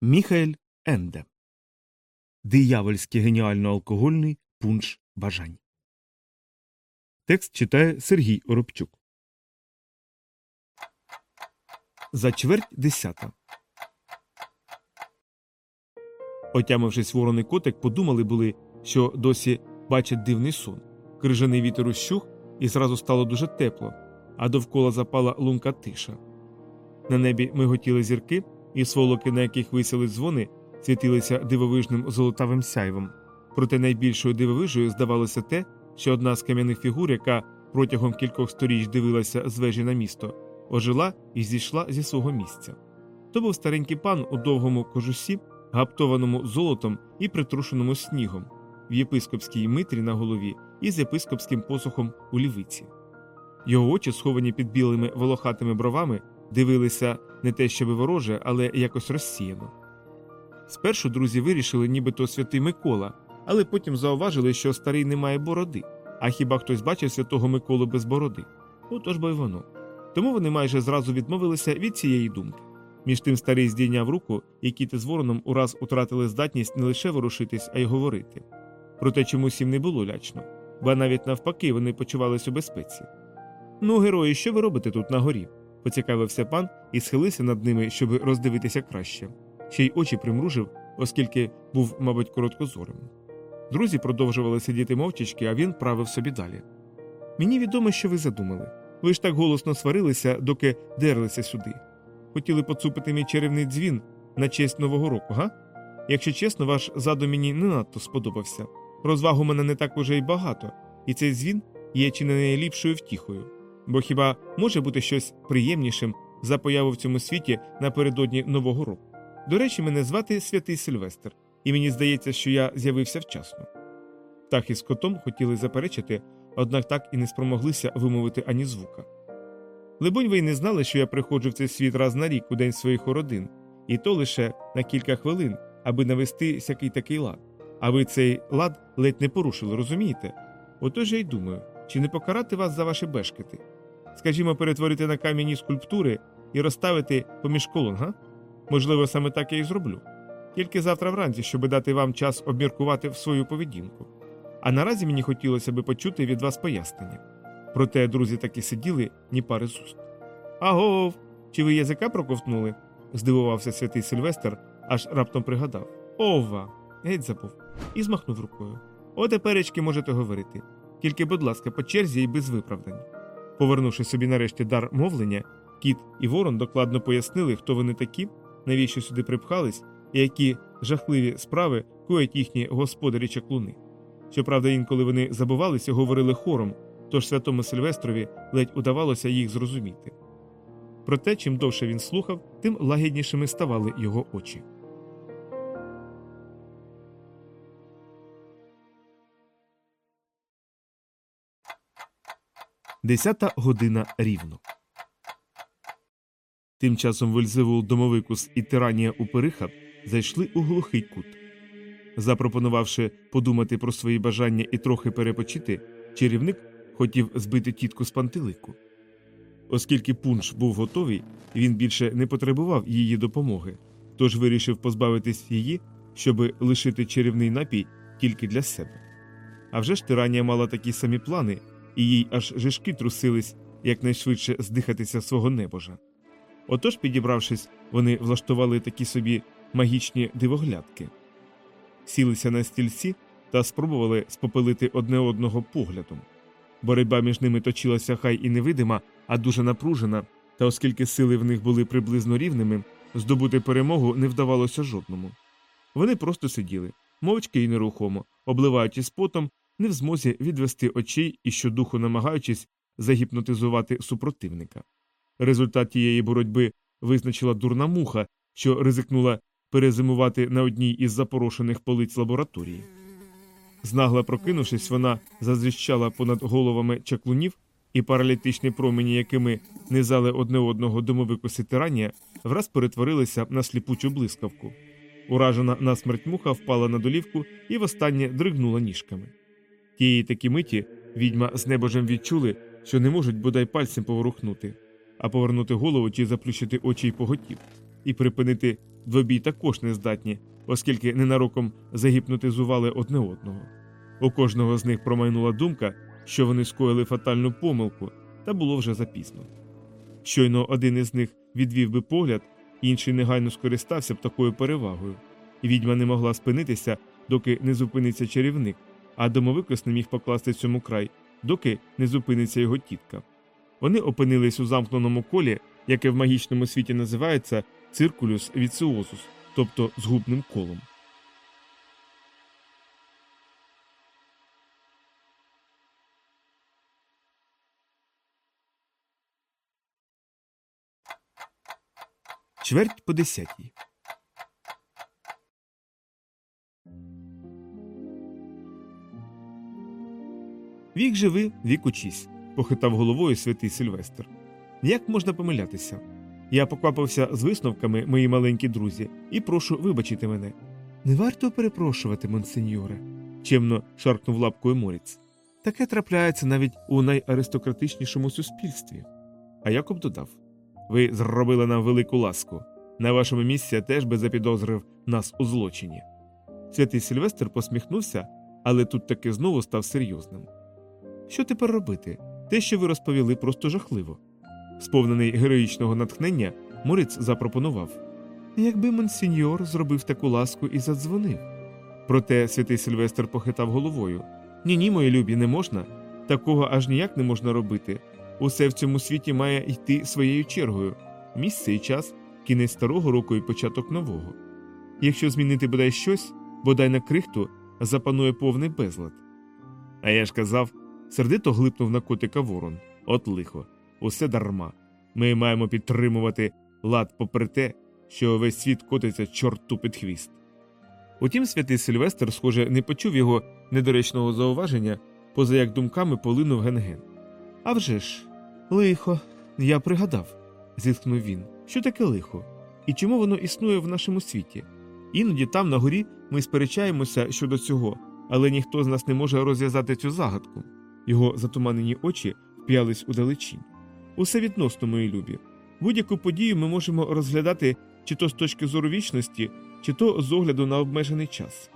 Міхаель Енде Диявольський геніально алкогольний пунш бажань. Текст читає Сергій Оробчук. За чверть десята. Отямившись вороний котик, подумали були, що досі бачать дивний сон. Крижаний вітер ущух, і зразу стало дуже тепло, а довкола запала лунка тиша. На небі миготіли зірки, і сволоки, на яких висіли дзвони, світилися дивовижним золотавим сяйвом. Проте найбільшою дивовижею здавалося те, що одна з кам'яних фігур, яка протягом кількох сторіч дивилася з вежі на місто, ожила і зійшла зі свого місця. То був старенький пан у довгому кожусі, гаптованому золотом і притрушеному снігом, в єпископській митрі на голові і з єпископським посухом у лівиці. Його очі, сховані під білими волохатими бровами, дивилися не те, щоби вороже, але якось розсіяно. Спершу друзі вирішили, нібито святий Микола, але потім зауважили, що старий не має бороди. А хіба хтось бачив святого Миколу без бороди? Отож бо й воно. Тому вони майже зразу відмовилися від цієї думки. Між тим старий здійняв руку, і кіти з вороном ураз утратили здатність не лише ворушитись, а й говорити. Проте чомусь їм не було лячно, ба навіть навпаки вони почувалися у безпеці. Ну, герої, що ви робите тут на горі? Поцікавився пан і схилився над ними, щоб роздивитися краще. Ще й очі примружив, оскільки був, мабуть, короткозорим. Друзі продовжували сидіти мовчачки, а він правив собі далі. Мені відомо, що ви задумали. Ви ж так голосно сварилися, доки дерлися сюди. Хотіли поцупити мій чарівний дзвін на честь Нового року, га? Якщо чесно, ваш задум мені не надто сподобався. Розваг у мене не так уже й багато, і цей дзвін є чи не найліпшою втіхою. Бо хіба може бути щось приємнішим за появу в цьому світі напередодні Нового року? До речі, мене звати Святий Сильвестр, і мені здається, що я з'явився вчасно. Птахи з котом хотіли заперечити, однак так і не спромоглися вимовити ані звука. Либонь, ви й не знали, що я приходжу в цей світ раз на рік у день своїх родин, і то лише на кілька хвилин, аби навести сякий такий лад. А ви цей лад ледь не порушили, розумієте? Отож я й думаю, чи не покарати вас за ваші бешкети? Скажімо, перетворити на кам'яні скульптури і розставити поміж колон, га? Можливо, саме так я і зроблю. Тільки завтра вранці, щоб дати вам час обміркувати свою поведінку. А наразі мені хотілося би почути від вас пояснення. Проте друзі таки сиділи ні пари з уст. Агов, чи ви язика проковтнули? здивувався святий Сильвестр, аж раптом пригадав. Ова! Геть забув. І змахнув рукою. О, теперечки можете говорити. Тільки, будь ласка, по черзі і без виправдань. Повернувши собі нарешті дар мовлення, кіт і ворон докладно пояснили, хто вони такі, навіщо сюди припхались, і які жахливі справи коять їхні господарі чаклуни. Щоправда, інколи вони забувалися, говорили хором, тож святому Сильвестрові ледь удавалося їх зрозуміти. Проте, чим довше він слухав, тим лагіднішими ставали його очі. Десята година рівно. Тим часом Вельзевул Домовикус і Тиранія Упериха зайшли у глухий кут. Запропонувавши подумати про свої бажання і трохи перепочити, чарівник хотів збити тітку з пантелику. Оскільки пунш був готовий, він більше не потребував її допомоги, тож вирішив позбавитись її, щоби лишити чарівний напій тільки для себе. А вже ж тиранія мала такі самі плани, і їй аж жишки трусились якнайшвидше здихатися свого небожа. Отож, підібравшись, вони влаштували такі собі магічні дивоглядки, сілися на стільці та спробували спопилити одне одного поглядом. Боротьба між ними точилася хай і невидима, а дуже напружена, та оскільки сили в них були приблизно рівними, здобути перемогу не вдавалося жодному. Вони просто сиділи, мовчки і нерухомо, обливаючись потом, не в змозі відвести очей і щодуху намагаючись загіпнотизувати супротивника. Результат тієї боротьби визначила дурна муха, що ризикнула перезимувати на одній із запорошених полиць лабораторії. Знагла прокинувшись, вона зазвіщала понад головами чаклунів, і паралітичні промені, якими низали одне одного домовикуси тиранія, враз перетворилися на сліпучу блискавку. Уражена насмерть муха впала на долівку і востаннє дригнула ніжками. Тієї такі миті відьма з небожем відчули, що не можуть бодай пальцем поворухнути, а повернути голову чи заплющити очі й поготів, і припинити двобій також не здатні, оскільки ненароком загіпнотизували одне одного. У кожного з них промайнула думка, що вони скоїли фатальну помилку, та було вже запізно. Щойно один із них відвів би погляд, інший негайно скористався б такою перевагою, і відьма не могла спинитися, доки не зупиниться чарівник, а домовикос не міг покласти цьому край, доки не зупиниться його тітка. Вони опинились у замкненому колі, яке в магічному світі називається циркулюс віціозус, тобто згубним колом. Чверть по десятій. Вік живи, вік учись, похитав головою святий Сильвестр. Як можна помилятися? Я поквапився з висновками, мої маленькі друзі, і прошу вибачити мене. Не варто перепрошувати, монсеньоре, чемно шаркнув лапкою Моріц. Таке трапляється навіть у найаристократичнішому суспільстві. А Якоб додав Ви зробили нам велику ласку. На вашому місці я теж би запідозрив нас у злочині. Святий Сильвестр посміхнувся, але тут таки знову став серйозним. Що тепер робити? Те, що ви розповіли, просто жахливо. Сповнений героїчного натхнення, Мориць запропонував Якби монсіньор зробив таку ласку і задзвонив. Проте святий Сильвестр похитав головою Ні, ні, мої любі, не можна. Такого аж ніяк не можна робити. Усе в цьому світі має йти своєю чергою місце і час, кінець старого року і початок нового. Якщо змінити бодай щось, бодай на крихту, запанує повний безлад. А я ж казав, сердито глипнув на котика ворон. От лихо, усе дарма. Ми маємо підтримувати лад попри те, що весь світ котиться чорту під хвіст. Утім, святий Сильвестр, схоже, не почув його недоречного зауваження, поза як думками полинув ген-ген. «А вже ж, лихо, я пригадав, зіткнув він. Що таке лихо? І чому воно існує в нашому світі? Іноді там, на горі, ми сперечаємося щодо цього, але ніхто з нас не може розв'язати цю загадку. Його затуманені очі вп'ялись у далечінь. Усе відносно, мої любі. Будь-яку подію ми можемо розглядати чи то з точки зору вічності, чи то з огляду на обмежений час.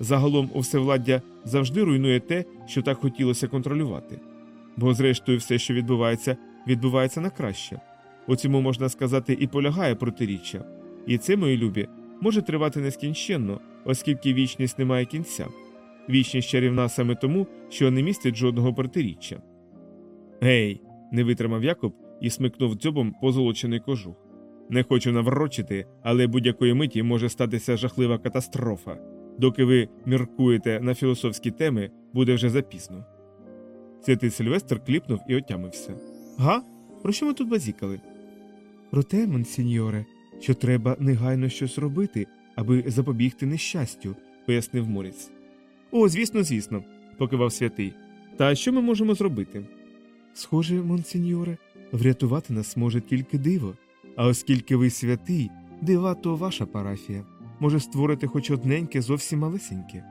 Загалом усевладдя завжди руйнує те, що так хотілося контролювати. Бо, зрештою, все, що відбувається, відбувається на краще. У цьому можна сказати і полягає протиріччя. І це, мої любі, може тривати нескінченно, оскільки вічність не має кінця. Вічність чарівна саме тому, що не містить жодного протиріччя. Гей, не витримав Якоб і смикнув дзьобом позолочений кожух. Не хочу наврочити, але будь-якої миті може статися жахлива катастрофа. Доки ви міркуєте на філософські теми, буде вже запізно. Святий Сильвестр кліпнув і отямився. Га? Про що ми тут базікали? Про те, монсіньоре, що треба негайно щось робити, аби запобігти нещастю, пояснив Морець. О, звісно, звісно, покивав святий. Та що ми можемо зробити? Схоже, монсеньоре, врятувати нас може тільки диво. А оскільки ви святий, дива то ваша парафія. Може створити хоч одненьке, зовсім малесеньке.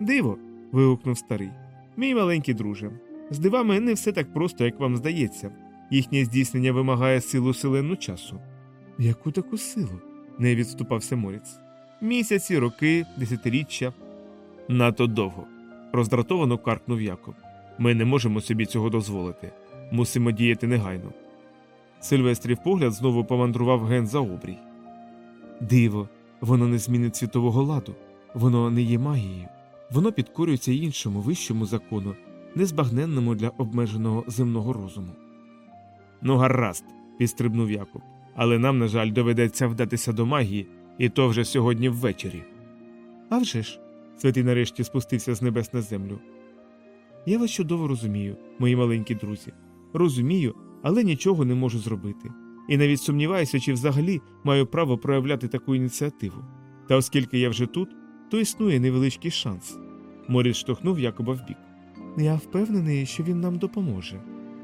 Диво. вигукнув старий. Мій маленький друже. З дивами не все так просто, як вам здається. Їхнє здійснення вимагає силу селену часу. Яку таку силу? не відступався Морець. Місяці, роки, десятиріччя. Надто довго. роздратовано каркнув Якоб. Ми не можемо собі цього дозволити. Мусимо діяти негайно. Сильвестрів погляд знову помандрував ген за обрій. Диво, воно не змінить світового ладу, воно не є магією, воно підкорюється іншому вищому закону, незбагненному для обмеженого земного розуму. Ну, гаразд, підстрибнув Якоб. Але нам, на жаль, доведеться вдатися до магії, і то вже сьогодні ввечері. «А вже ж!» – святий нарешті спустився з небес на землю. Я вас чудово розумію, мої маленькі друзі. Розумію, але нічого не можу зробити. І навіть сумніваюся, чи взагалі маю право проявляти таку ініціативу. Та оскільки я вже тут, то існує невеличкий шанс. Моріс штовхнув Якоба вбік. Я впевнений, що він нам допоможе.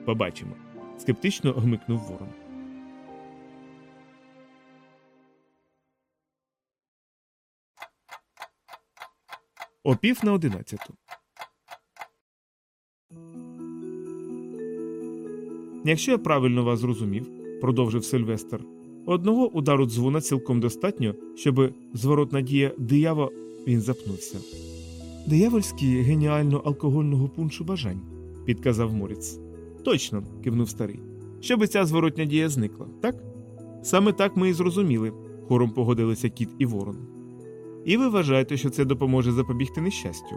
Побачимо. скептично гмикнув ворон. Опів на одинадцяту. Якщо я правильно вас зрозумів, продовжив Сильвестр, Одного удару дзвона цілком достатньо, щоб зворотна дія диява він запнувся. Диявольський геніально алкогольного пуншу бажань, підказав Моріц. Точно, кивнув старий. Щоби ця зворотня дія зникла, так? Саме так ми і зрозуміли, хором погодилися кіт і ворон. І ви вважаєте, що це допоможе запобігти нещастю?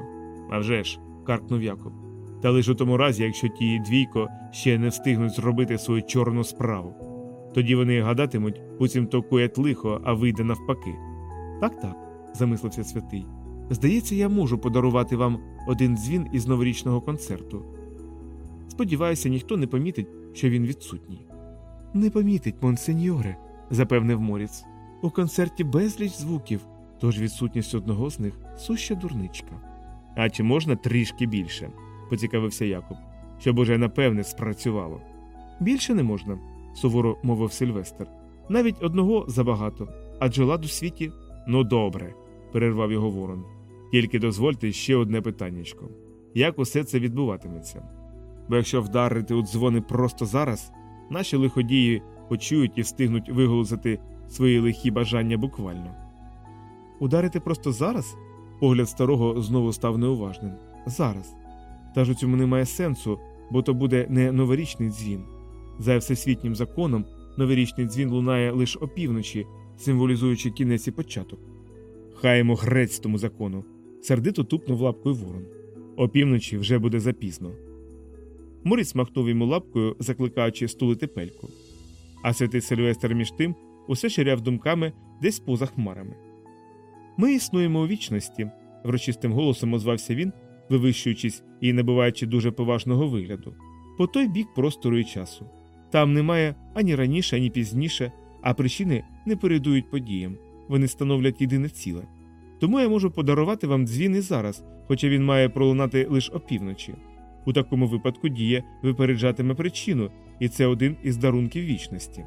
«А вже ж», – каркнув Якоб. Та лише у тому разі, якщо ті двійко ще не встигнуть зробити свою чорну справу. Тоді вони гадатимуть, буцім то коять лихо, а вийде навпаки. Так, так, замислився святий. Здається, я можу подарувати вам один дзвін із новорічного концерту. Сподіваюся, ніхто не помітить, що він відсутній. Не помітить, монсеньоре, запевнив Моріц. У концерті безліч звуків, тож відсутність одного з них суща дурничка. А чи можна трішки більше? поцікавився Якоб, щоб уже напевне спрацювало. Більше не можна, суворо мовив Сильвестр. Навіть одного забагато, адже лад у світі ну добре, перервав його ворон. Тільки дозвольте ще одне питаннячко. Як усе це відбуватиметься? Бо якщо вдарити у дзвони просто зараз, наші лиходії почують і встигнуть виголосити свої лихі бажання буквально. Ударити просто зараз? Погляд старого знову став неуважним. Зараз. Та ж у цьому немає сенсу, бо то буде не новорічний дзвін. За всесвітнім законом, новорічний дзвін лунає лише опівночі, символізуючи кінець і початок. Йому грець тому закону. Сердито тупнув лапкою ворон. Опівночі вже буде запізно. Моріць махнув йому лапкою, закликаючи стулити пельку. А святий Сильвестр між тим усе ширяв думками десь поза хмарами. Ми існуємо у вічності, врочистим голосом озвався він, вивищуючись і набуваючи дуже поважного вигляду, по той бік простору і часу. Там немає ані раніше, ані пізніше, а причини не передують подіям, вони становлять єдине ціле. Тому я можу подарувати вам дзвін і зараз, хоча він має пролунати лише опівночі. У такому випадку дія випереджатиме причину, і це один із дарунків вічності.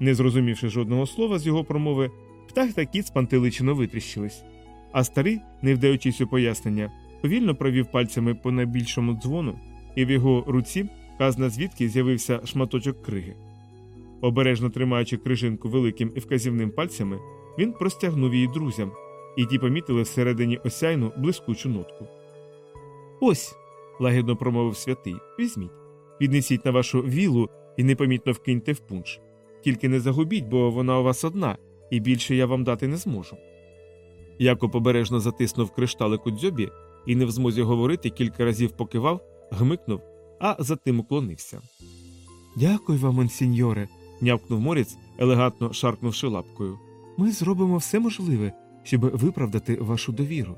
Не зрозумівши жодного слова з його промови, птах та кіт спантеличено витріщились. А старий, не вдаючись у пояснення, повільно провів пальцями по найбільшому дзвону, і в його руці казна звідки з'явився шматочок криги. Обережно тримаючи крижинку великим і вказівним пальцями, він простягнув її друзям, і ті помітили всередині осяйну блискучу нотку. Ось. лагідно промовив святий. Візьміть. Віднесіть на вашу вілу і непомітно вкиньте в пунш. Тільки не загубіть, бо вона у вас одна, і більше я вам дати не зможу. Якоб обережно затиснув кришталик у дзьобі і, не в змозі говорити, кілька разів покивав, гмикнув, а затим уклонився. Дякую вам, монсіньоре, нявкнув морець, елегантно шаркнувши лапкою. Ми зробимо все можливе, щоб виправдати вашу довіру.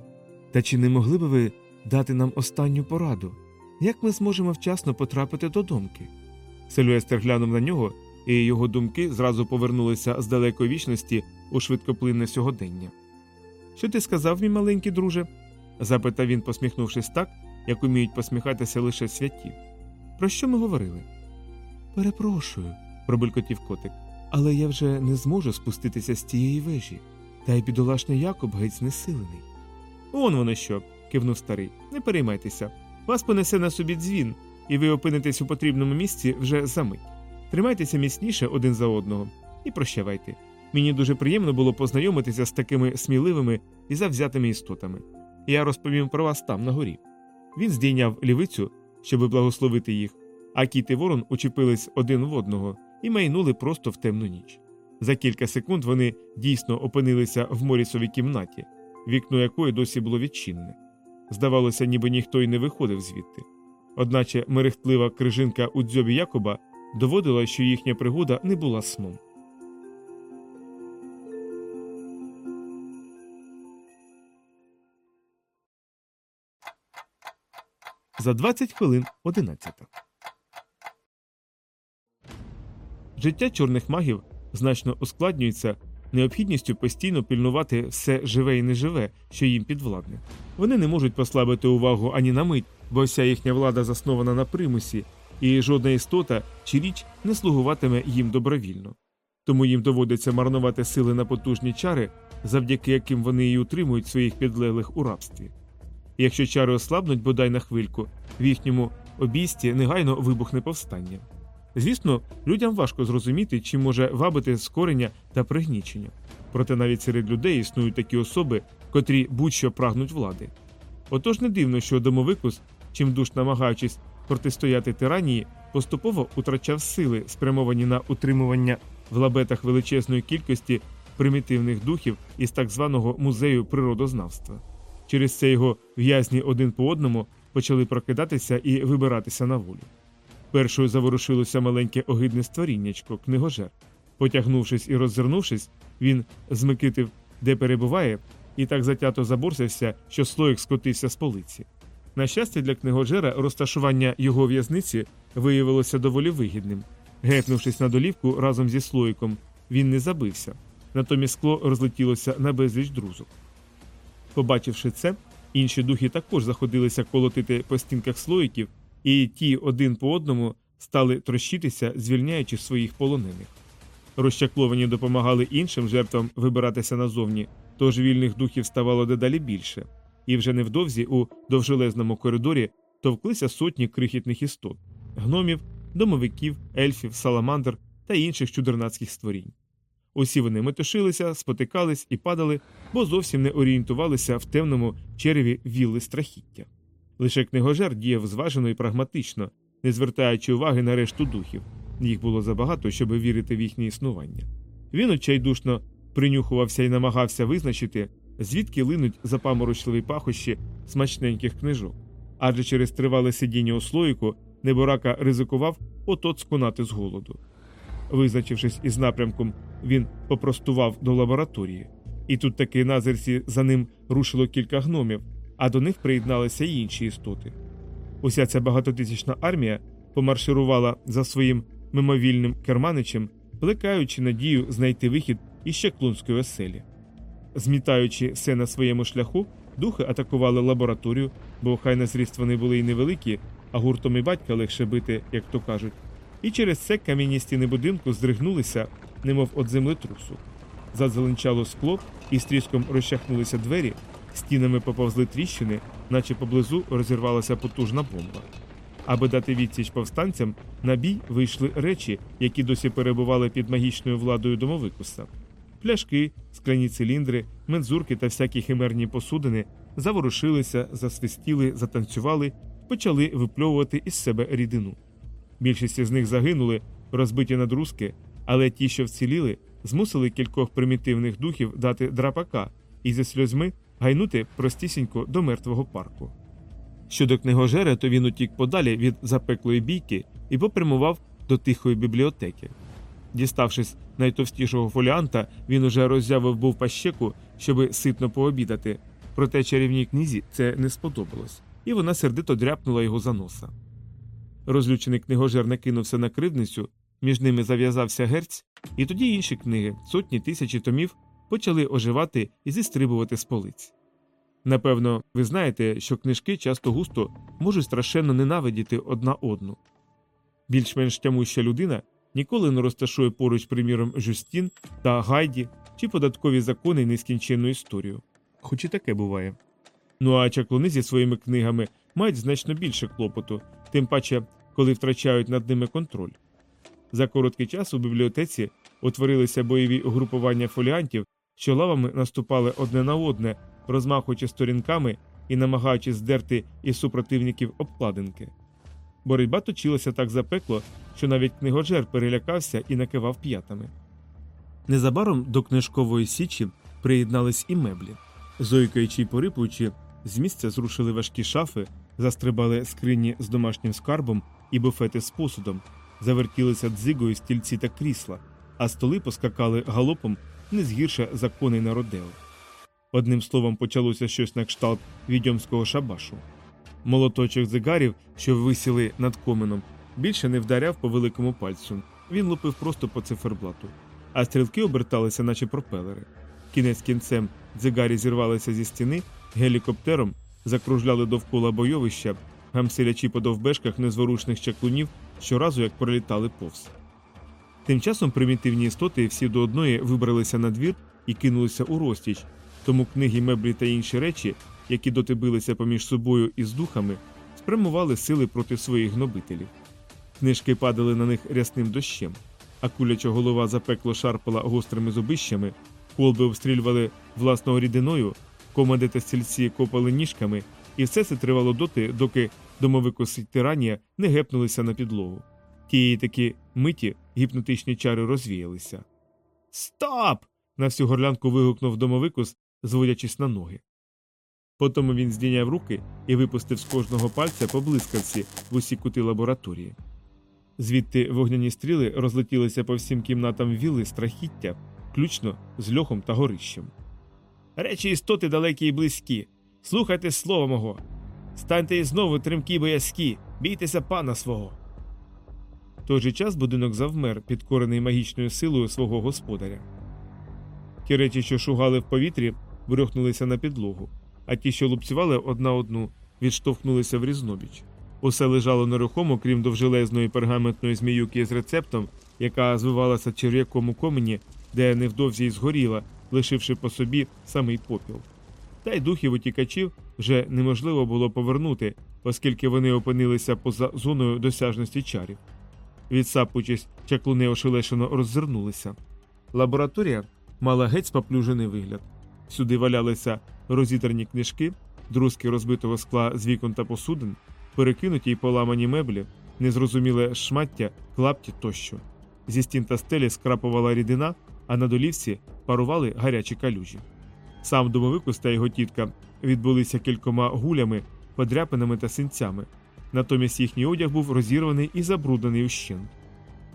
Та чи не могли би ви дати нам останню пораду? Як ми зможемо вчасно потрапити до домки? Сильвестр глянув на нього, і його думки зразу повернулися з далекої вічності у швидкоплинне сьогодення. Що ти сказав, мій маленький друже? запитав він, посміхнувшись так, як уміють посміхатися лише святі. Про що ми говорили? Перепрошую, пробулькотів котик, але я вже не зможу спуститися з цієї вежі, та й бідолашний Якоб геть знесилений. Он воно що, кивнув старий. Не переймайтеся. Вас понесе на собі дзвін, і ви опинитесь у потрібному місці вже за мить. Тримайтеся міцніше один за одного і прощавайте. Мені дуже приємно було познайомитися з такими сміливими і завзятими істотами. Я розповім про вас там, на горі. Він здійняв лівицю, щоби благословити їх, а кіт і ворон учепились один в одного і майнули просто в темну ніч. За кілька секунд вони дійсно опинилися в морісовій кімнаті, вікно якої досі було відчинене. Здавалося, ніби ніхто й не виходив звідти. Одначе мерехтлива крижинка у дзьобі Якоба доводила, що їхня пригода не була сном. За 20 хвилин 11. Життя чорних магів значно ускладнюється необхідністю постійно пільнувати все живе і неживе, що їм підвладне. Вони не можуть послабити увагу ані на мить, бо вся їхня влада заснована на примусі, і жодна істота чи річ не слугуватиме їм добровільно. Тому їм доводиться марнувати сили на потужні чари, завдяки яким вони і утримують своїх підлеглих у рабстві. Якщо чари ослабнуть бодай на хвильку, в їхньому обійсті негайно вибухне повстання. Звісно, людям важко зрозуміти, чим може вабити скорення та пригнічення. Проте навіть серед людей існують такі особи, котрі будь-що прагнуть влади. Отож не дивно, що домовикус, чимдуж намагаючись протистояти тиранії, поступово утрачав сили, спрямовані на утримування в лабетах величезної кількості примітивних духів із так званого музею природознавства. Через це його в'язні один по одному почали прокидатися і вибиратися на волю. Першою заворушилося маленьке огидне створіннячко, книгожер. Потягнувшись і роззирнувшись, він змикитив, де перебуває, і так затято заборсився, що слоїк скотився з полиці. На щастя, для книгожера розташування його в'язниці виявилося доволі вигідним. Гепнувшись на долівку разом зі слоїком, він не забився. Натомість скло розлетілося на безліч друзок. Побачивши це, інші духи також заходилися колотити по стінках слоїків, і ті один по одному стали трощитися, звільняючи своїх полонених. Розчакловані допомагали іншим жертвам вибиратися назовні, тож вільних духів ставало дедалі більше, і вже невдовзі у довжелезному коридорі товклися сотні крихітних істот гномів, домовиків, ельфів, саламандр та інших чудернацьких створінь. Усі вони метушилися, спотикались і падали, бо зовсім не орієнтувалися в темному череві вілли страхіття. Лише книгожер діяв зважено і прагматично, не звертаючи уваги на решту духів. Їх було забагато, щоб вірити в їхнє існування. Він очайдушно принюхувався і намагався визначити, звідки линуть запаморочливі пахощі смачненьких книжок. Адже через тривале сидіння у слоїку неборака ризикував от-от сконати з голоду. Визначившись із напрямком, він попростував до лабораторії, і тут таки на зерці за ним рушило кілька гномів, а до них приєдналися й інші істоти. Уся ця багатотисячна армія помарширувала за своїм мимовільним керманичем, плекаючи надію знайти вихід із Щеклунської оселі. Змітаючи все на своєму шляху, духи атакували лабораторію, бо хай на зріст вони були й невеликі, а гуртом і батька легше бити, як то кажуть. І через це кам'яні стіни будинку здригнулися, немов від землетрусу. Зазеленчало скло і з тріском розчахнулися двері, стінами поповзли тріщини, наче поблизу розірвалася потужна бомба. Аби дати відсіч повстанцям, на бій вийшли речі, які досі перебували під магічною владою домовикуса. Пляшки, скляні циліндри, мензурки та всякі химерні посудини заворушилися, засвистіли, затанцювали, почали випльовувати із себе рідину. Більшість з них загинули, розбиті на друзки, але ті, що вціліли, змусили кількох примітивних духів дати драпака і зі сльозьми гайнути простісінько до мертвого парку. Щодо книгожера, то він утік подалі від запеклої бійки і попрямував до тихої бібліотеки. Діставшись найтовстішого фоліанта, він уже роззявив був пащеку, щоби ситно пообідати, проте чарівній книзі це не сподобалось, і вона сердито дряпнула його за носа. Розлючений книгожер накинувся на кривницю, між ними зав'язався герць, і тоді інші книги, сотні тисячі томів, почали оживати і зістрибувати з полиць. Напевно, ви знаєте, що книжки часто густо можуть страшенно ненавидіти одна одну. Більш-менш тямуща людина ніколи не розташує поруч, приміром, Жюстін та Гайді чи податкові закони нескінченну історію. Хоч і таке буває. Ну а чаклуни зі своїми книгами мають значно більше клопоту, тим паче, коли втрачають над ними контроль. За короткий час у бібліотеці утворилися бойові угрупування фоліантів, що лавами наступали одне на одне, розмахуючи сторінками і намагаючись здерти із супротивників обкладинки. Боротьба точилася так запекло, що навіть книгожер перелякався і накивав п'ятами. Незабаром до книжкової січі приєднались і меблі. Зойкаючи й порипуючи, з місця зрушили важкі шафи, застрибали скрині з домашнім скарбом і буфети з посудом, завертілися дзигою стільці та крісла, а столи поскакали галопом не згірше за коней на родео. Одним словом, почалося щось на кшталт відьомського шабашу. Молоточок дзигарів, що висіли над коменом, більше не вдаряв по великому пальцю. Він лупив просто по циферблату, а стрілки оберталися, наче пропелери. Кінець кінцем дзигарі зірвалися зі стіни, гелікоптером закружляли довкола бойовища, гамселячи по довбешках незворушних чаклунів щоразу як пролітали повз. Тим часом примітивні істоти всі до одної вибралися на двір і кинулися у розтіч, тому книги, меблі та інші речі, які доти билися поміж собою і з духами, спрямували сили проти своїх гнобителів. Книжки падали на них рясним дощем, а куляча голова запекло шарпала гострими зубищами, колби обстрілювали власного рідиною, команди та стільці копали ніжками, і все це тривало доти, доки домовикоси тиранія не гепнулися на підлогу. Тієї таки миті гіпнотичні чари розвіялися. Стоп! на всю горлянку вигукнув домовикус, зводячись на ноги. Потім він здійняв руки і випустив з кожного пальця по блискавці в усі кути лабораторії. Звідти вогняні стріли розлетілися по всім кімнатам віли страхіття, включно з льохом та горищем. Речі істоти далекі і близькі. Слухайте слово мого. Станьте і знову тремкі боязкі, бійтеся пана свого. В той же час будинок завмер, підкорений магічною силою свого господаря. Ті речі, що шугали в повітрі, брюхнулися на підлогу, а ті, що лупцювали одна одну, відштовхнулися в різнобіч. Усе лежало нерухомо, крім довжелезної пергаментної зміюки з рецептом, яка звивалася черв'яком у комені, де невдовзі й згоріла, лишивши по собі самий попіл. Та й духів утікачів вже неможливо було повернути, оскільки вони опинилися поза зоною досяжності чарів. Відсапуючись, чаклуни ошелешено роззирнулися. Лабораторія мала геть споплюжений вигляд. Сюди валялися розідрані книжки, друзки розбитого скла з вікон та посудин, перекинуті й поламані меблі, незрозуміле шмаття, клапті тощо. Зі стін та стелі скрапувала рідина, а на долівці парували гарячі калюжі. Сам домовикус та його тітка відбулися кількома гулями, подряпинами та синцями. Натомість їхній одяг був розірваний і забруднений ущент.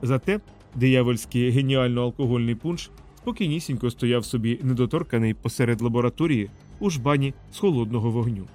Зате диявольський геніально-алкогольний пунш спокійнісінько стояв собі недоторканий посеред лабораторії у жбані з холодного вогню.